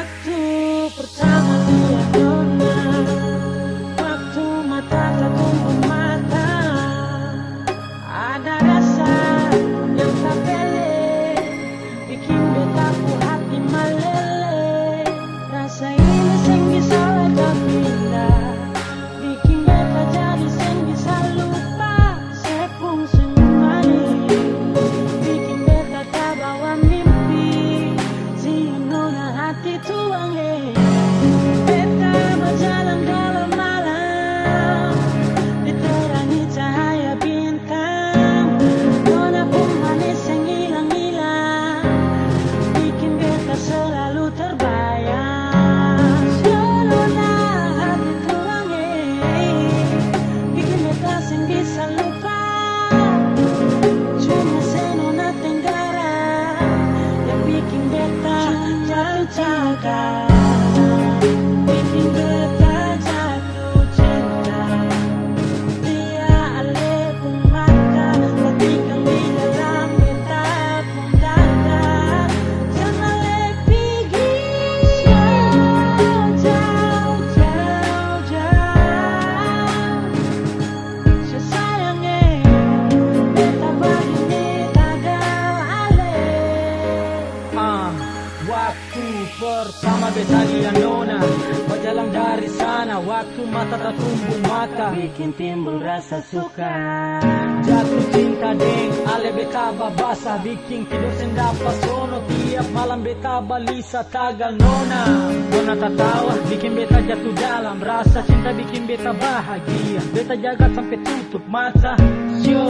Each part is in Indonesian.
Waktu pertama kali. Hati tuang eh Beta berjalan dalam bikin beta waktu pertama beta lihat nona Berjalan dari sana Waktu mata tertumbuh mata. Bikin timbul rasa suka. Jatuh cinta deng Ale beta babasa Bikin tidur sendapa sono Tiap malam beta balisa tagal nona. Nona tertawa Bikin beta jatuh dalam Rasa. Cinta bikin beta bahagia. Beta jaga sampai tutup mata. Yo,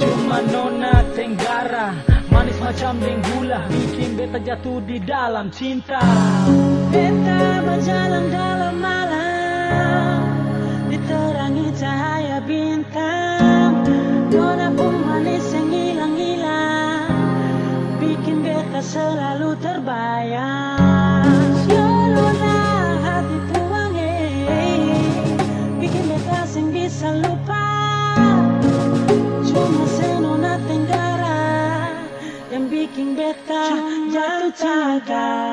cuma nona tenggara Manis macam denggula Bikin beta jatuh di dalam cinta. Beta berjalan dalam malam Diterangi cahaya bintang. Nona pun manis yang hilang-hilang Bikin beta selalu terbayang. Yolona hati tuangi Bikin beta sing bisa yang bikin beta jatuh cinta.